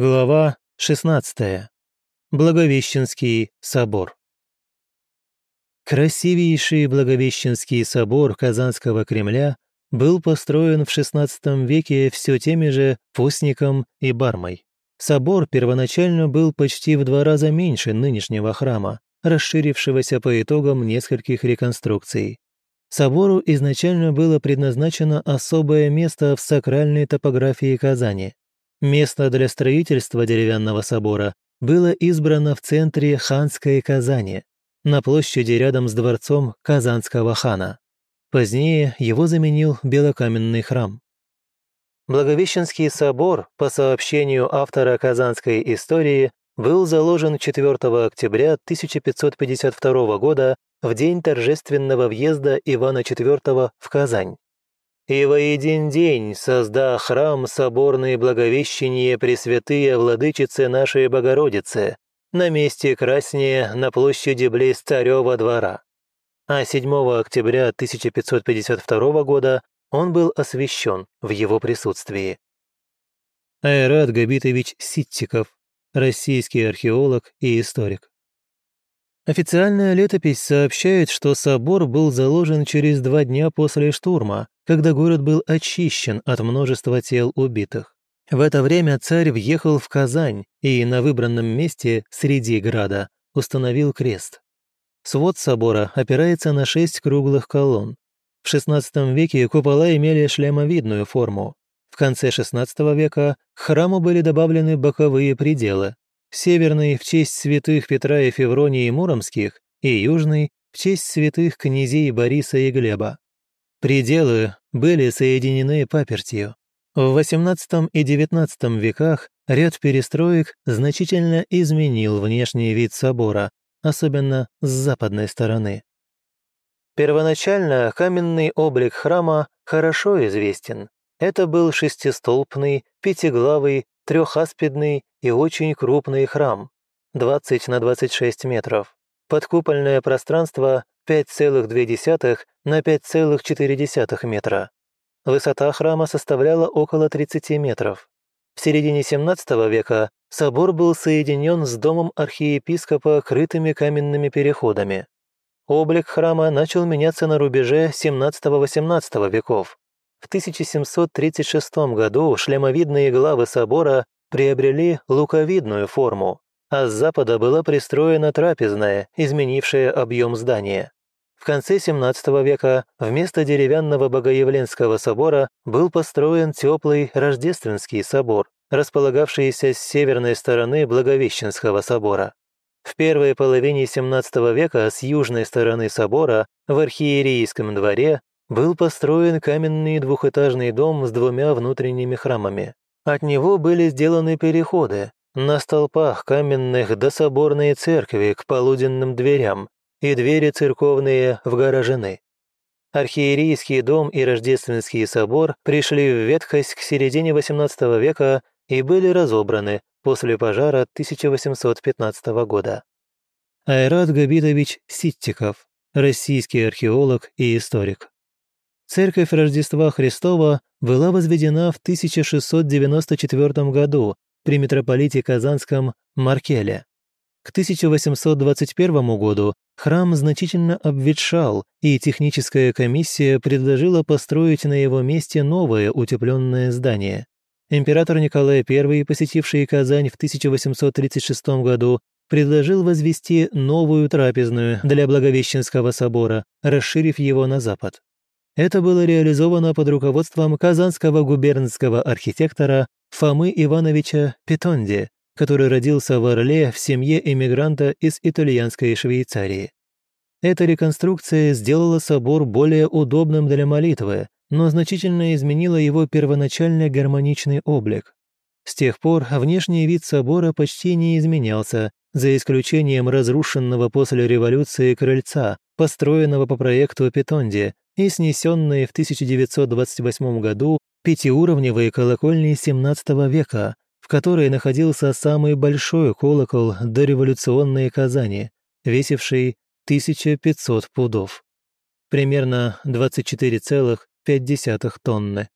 Глава 16. Благовещенский собор. Красивейший Благовещенский собор Казанского Кремля был построен в XVI веке все теми же Постником и Бармой. Собор первоначально был почти в два раза меньше нынешнего храма, расширившегося по итогам нескольких реконструкций. Собору изначально было предназначено особое место в сакральной топографии Казани. Место для строительства деревянного собора было избрано в центре ханской Казани, на площади рядом с дворцом Казанского хана. Позднее его заменил белокаменный храм. Благовещенский собор, по сообщению автора казанской истории, был заложен 4 октября 1552 года в день торжественного въезда Ивана IV в Казань и во един день созда храм соборный Благовещение Пресвятые Владычицы нашей Богородицы на месте Краснее на площади близ Царева двора. А 7 октября 1552 года он был освящен в его присутствии. Айрат Габитович Ситтиков, российский археолог и историк. Официальная летопись сообщает, что собор был заложен через два дня после штурма, когда город был очищен от множества тел убитых. В это время царь въехал в Казань и на выбранном месте среди града установил крест. Свод собора опирается на шесть круглых колонн. В XVI веке купола имели шлемовидную форму. В конце XVI века к храму были добавлены боковые пределы, Северный в честь святых Петра и Февронии Муромских и южный в честь святых князей Бориса и Глеба. Пределы были соединены папертью. В XVIII и XIX веках ряд перестроек значительно изменил внешний вид собора, особенно с западной стороны. Первоначально каменный облик храма хорошо известен. Это был шестистолпный, пятиглавый, трехаспидный и очень крупный храм, 20 на 26 метров. Подкупольное пространство 5,2 на 5,4 метра. Высота храма составляла около 30 метров. В середине 17 века собор был соединен с домом архиепископа крытыми каменными переходами. Облик храма начал меняться на рубеже 17-18 веков. В 1736 году шлемовидные главы собора приобрели луковидную форму, а с запада была пристроена трапезная, изменившая объем здания. В конце 17 века вместо деревянного Богоявленского собора был построен теплый Рождественский собор, располагавшийся с северной стороны Благовещенского собора. В первой половине 17 века с южной стороны собора в архиерейском дворе был построен каменный двухэтажный дом с двумя внутренними храмами. От него были сделаны переходы на столпах каменных до соборной церкви к полуденным дверям и двери церковные в гаражины. Архиерейский дом и Рождественский собор пришли в ветхость к середине XVIII века и были разобраны после пожара 1815 года. Айрат Габитович Ситтиков, российский археолог и историк. Церковь Рождества Христова была возведена в 1694 году при митрополите Казанском Маркеле. К 1821 году храм значительно обветшал, и техническая комиссия предложила построить на его месте новое утепленное здание. Император Николай I, посетивший Казань в 1836 году, предложил возвести новую трапезную для Благовещенского собора, расширив его на запад. Это было реализовано под руководством казанского губернского архитектора Фомы Ивановича Петонди, который родился в Орле в семье эмигранта из итальянской Швейцарии. Эта реконструкция сделала собор более удобным для молитвы, но значительно изменила его первоначальный гармоничный облик. С тех пор внешний вид собора почти не изменялся, за исключением разрушенного после революции крыльца, построенного по проекту Петонди, и снесенные в 1928 году пятиуровневые колокольни XVII века, в которой находился самый большой колокол дореволюционной Казани, весивший 1500 пудов. Примерно 24,5 тонны.